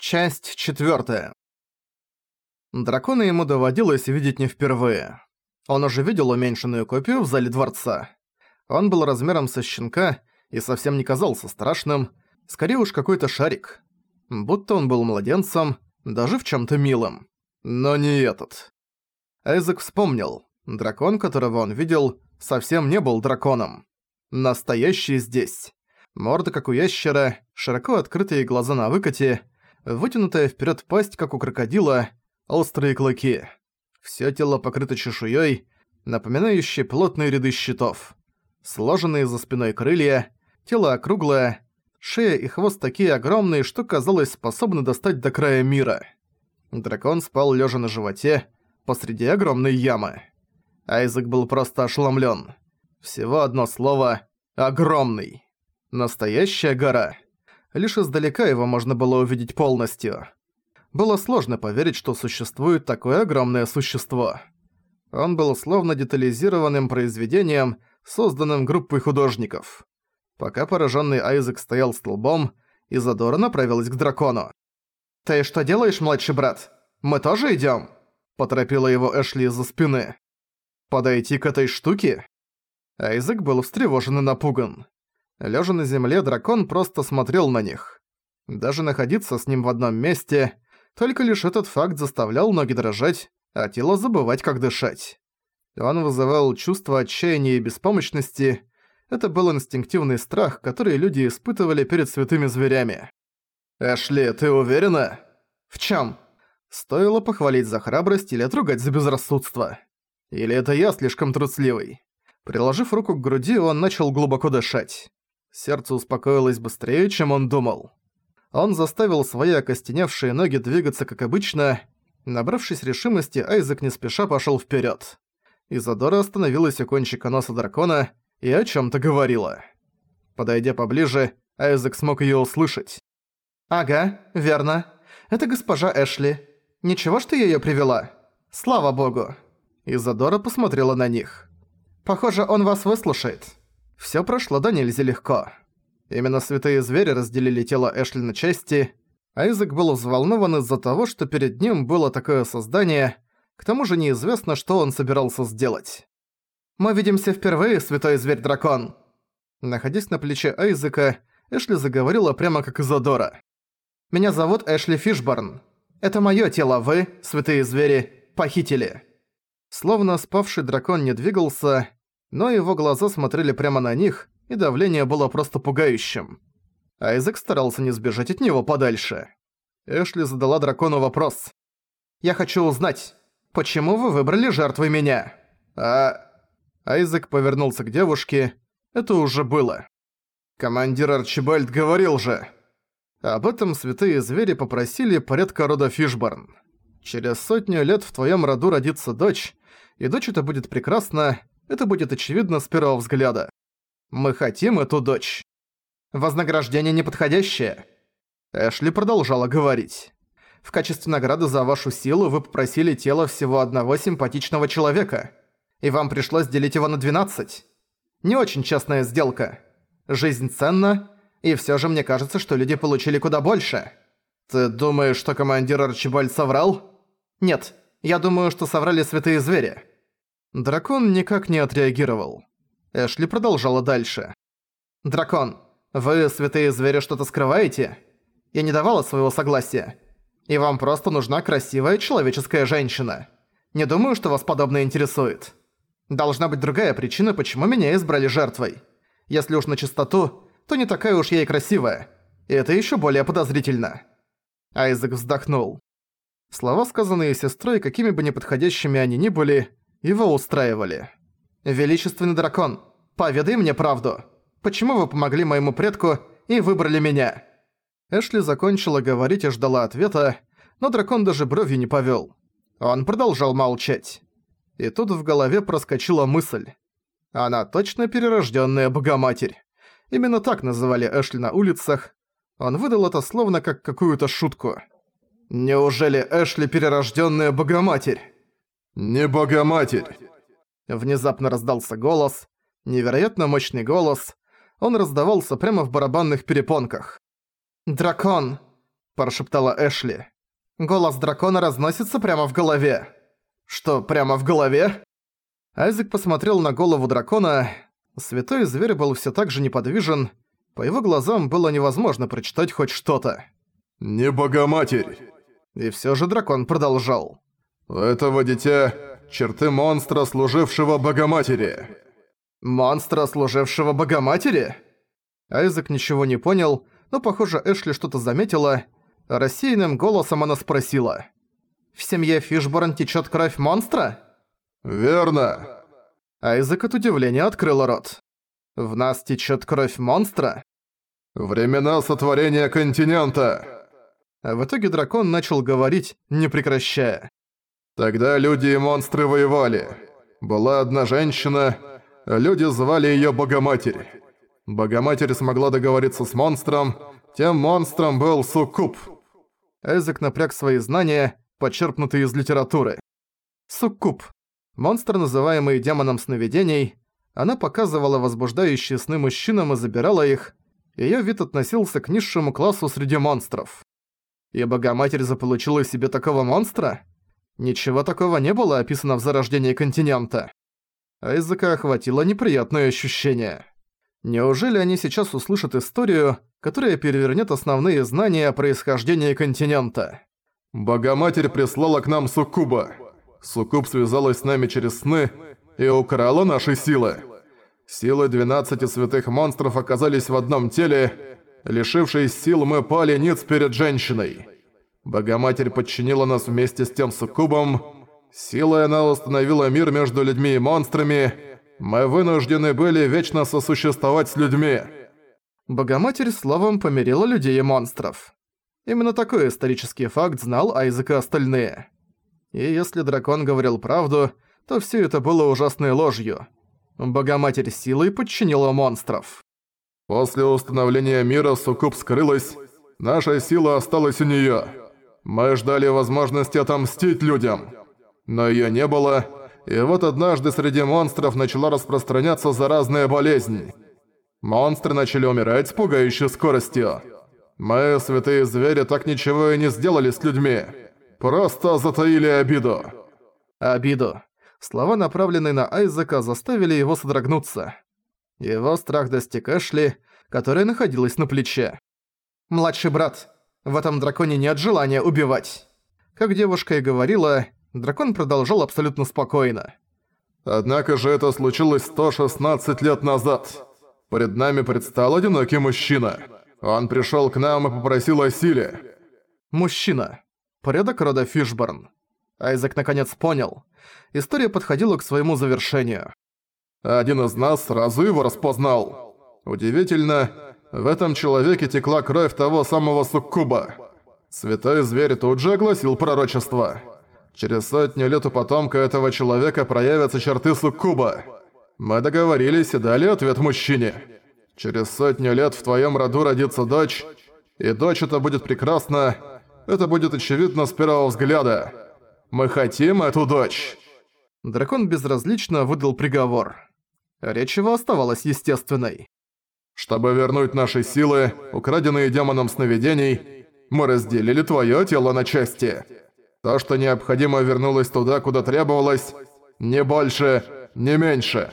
Часть четвертая. Дракона ему доводилось видеть не впервые. Он уже видел уменьшенную копию в зале дворца. Он был размером со щенка и совсем не казался страшным, скорее уж какой-то шарик. Будто он был младенцем, даже в чем то милом. Но не этот. Эйзек вспомнил. Дракон, которого он видел, совсем не был драконом. Настоящий здесь. Морда как у ящера, широко открытые глаза на выкате — вытянутая вперед пасть, как у крокодила, острые клыки. Всё тело покрыто чешуей, напоминающей плотные ряды щитов. Сложенные за спиной крылья, тело округлое, шея и хвост такие огромные, что казалось способны достать до края мира. Дракон спал лежа на животе, посреди огромной ямы. Айзек был просто ошеломлен. Всего одно слово «огромный». Настоящая гора — лишь издалека его можно было увидеть полностью. Было сложно поверить, что существует такое огромное существо. Он был словно детализированным произведением, созданным группой художников. Пока пораженный Айзек стоял столбом, Изадора направилась к дракону. «Ты что делаешь, младший брат? Мы тоже идём?» Поторопила его Эшли из-за спины. «Подойти к этой штуке?» Айзек был встревожен и напуган. Лежа на земле, дракон просто смотрел на них. Даже находиться с ним в одном месте, только лишь этот факт заставлял ноги дрожать, а тело забывать, как дышать. Он вызывал чувство отчаяния и беспомощности. Это был инстинктивный страх, который люди испытывали перед святыми зверями. «Эшли, ты уверена?» «В чём?» Стоило похвалить за храбрость или отругать за безрассудство. Или это я слишком трусливый? Приложив руку к груди, он начал глубоко дышать. Сердце успокоилось быстрее, чем он думал. Он заставил свои окостеневшие ноги двигаться как обычно. Набравшись решимости, Айзек не спеша пошёл вперёд. Изадора остановилась у кончика носа дракона и о чём-то говорила. Подойдя поближе, Айзек смог её услышать. «Ага, верно. Это госпожа Эшли. Ничего, что я её привела? Слава богу!» Изадора посмотрела на них. «Похоже, он вас выслушает». Всё прошло до нельзя легко. Именно святые звери разделили тело Эшли на части. Айзек был взволнован из-за того, что перед ним было такое создание, к тому же неизвестно, что он собирался сделать. «Мы видимся впервые, святой зверь-дракон!» Находясь на плече Айзека, Эшли заговорила прямо как Изодора. «Меня зовут Эшли Фишборн. Это моё тело вы, святые звери, похитили». Словно спавший дракон не двигался, но его глаза смотрели прямо на них, и давление было просто пугающим. Айзек старался не сбежать от него подальше. Эшли задала дракону вопрос. «Я хочу узнать, почему вы выбрали жертвой меня?» «А...» Айзек повернулся к девушке. Это уже было. «Командир Арчибальд говорил же...» Об этом святые звери попросили порядка рода Фишборн. Через сотню лет в твоем роду родится дочь, и дочь это будет прекрасна, это будет очевидно с первого взгляда. Мы хотим эту дочь. Вознаграждение неподходящее. Эшли продолжала говорить. В качестве награды за вашу силу вы попросили тело всего одного симпатичного человека. И вам пришлось делить его на 12. Не очень честная сделка. Жизнь ценна, и всё же мне кажется, что люди получили куда больше. Ты думаешь, что командир Арчибальд соврал? Нет, я думаю, что соврали святые звери. Дракон никак не отреагировал. Эшли продолжала дальше. «Дракон, вы, святые звери, что-то скрываете? Я не давала своего согласия. И вам просто нужна красивая человеческая женщина. Не думаю, что вас подобное интересует. Должна быть другая причина, почему меня избрали жертвой. Если уж на чистоту, то не такая уж я и красивая. И это ещё более подозрительно». Айзек вздохнул. Слова, сказанные сестрой, какими бы неподходящими они ни были, его устраивали. «Величественный дракон, поведай мне правду. Почему вы помогли моему предку и выбрали меня?» Эшли закончила говорить и ждала ответа, но дракон даже бровью не повёл. Он продолжал молчать. И тут в голове проскочила мысль. Она точно перерождённая Богоматерь. Именно так называли Эшли на улицах. Он выдал это словно как какую-то шутку. «Неужели Эшли перерождённая Богоматерь?» «Не Богоматерь!» Внезапно раздался голос, невероятно мощный голос. Он раздавался прямо в барабанных перепонках. «Дракон!» – прошептала Эшли. Голос дракона разносится прямо в голове. Что, прямо в голове? Айзек посмотрел на голову дракона. Святой зверь был все так же неподвижен. По его глазам было невозможно прочитать хоть что-то. «Не Богоматерь!» И все же дракон продолжал. «У этого дитя черты монстра, служившего Богоматери». «Монстра, служившего Богоматери?» Айзек ничего не понял, но, похоже, Эшли что-то заметила. Рассеянным голосом она спросила. «В семье Фишборн течет кровь монстра?» «Верно». Айзек от удивления открыл рот. «В нас течет кровь монстра?» «Времена сотворения континента!» А в итоге дракон начал говорить, не прекращая. «Тогда люди и монстры воевали. Была одна женщина, люди звали её Богоматерь. Богоматерь смогла договориться с монстром, тем монстром был Суккуб». Эзек напряг свои знания, почерпнутые из литературы. Суккуб. Монстр, называемый демоном сновидений, она показывала возбуждающие сны мужчинам и забирала их. Её вид относился к низшему классу среди монстров. И Богоматерь заполучила себе такого монстра? Ничего такого не было описано в зарождении континента. Айзека охватило неприятное ощущение. Неужели они сейчас услышат историю, которая перевернет основные знания о происхождении континента? «Богоматерь прислала к нам Суккуба. Суккуб связалась с нами через сны и украла наши силы. Силы 12 святых монстров оказались в одном теле. Лишившись сил, мы пали ниц перед женщиной. Богоматерь подчинила нас вместе с тем Суккубом. Силой она установила мир между людьми и монстрами. Мы вынуждены были вечно сосуществовать с людьми». Богоматерь словом помирила людей и монстров. Именно такой исторический факт знал Айзек и остальные. И если дракон говорил правду, то все это было ужасной ложью. Богоматерь силой подчинила монстров. После установления мира Суккуб скрылась, наша сила осталась у неё. Мы ждали возможности отомстить людям. Но её не было, и вот однажды среди монстров начала распространяться заразная болезнь. Монстры начали умирать с пугающей скоростью. Мы, святые звери, так ничего и не сделали с людьми. Просто затаили обиду. Обиду. Слова, направленные на Айзека, заставили его содрогнуться. Его страх достиг Эшли, которая находилась на плече. «Младший брат, в этом драконе нет желания убивать». Как девушка и говорила, дракон продолжал абсолютно спокойно. «Однако же это случилось 116 лет назад. Перед нами предстал одинокий мужчина». Он пришел к нам и попросил о силе. Мужчина. Порядок рода Фишборн. Айзек наконец понял. История подходила к своему завершению. Один из нас сразу его распознал. Удивительно, в этом человеке текла кровь того самого суккуба. Святой зверь тут же огласил пророчество. Через сотню лет у потомка этого человека проявятся черты суккуба. Мы договорились и дали ответ мужчине. Через сотню лет в твоем роду родится дочь, и дочь это будет прекрасно, это будет очевидно с первого взгляда. Мы хотим эту дочь». Дракон безразлично выдал приговор. Речь его оставалась естественной. «Чтобы вернуть наши силы, украденные демоном сновидений, мы разделили твое тело на части. То, что необходимо, вернулось туда, куда требовалось, не больше, не меньше».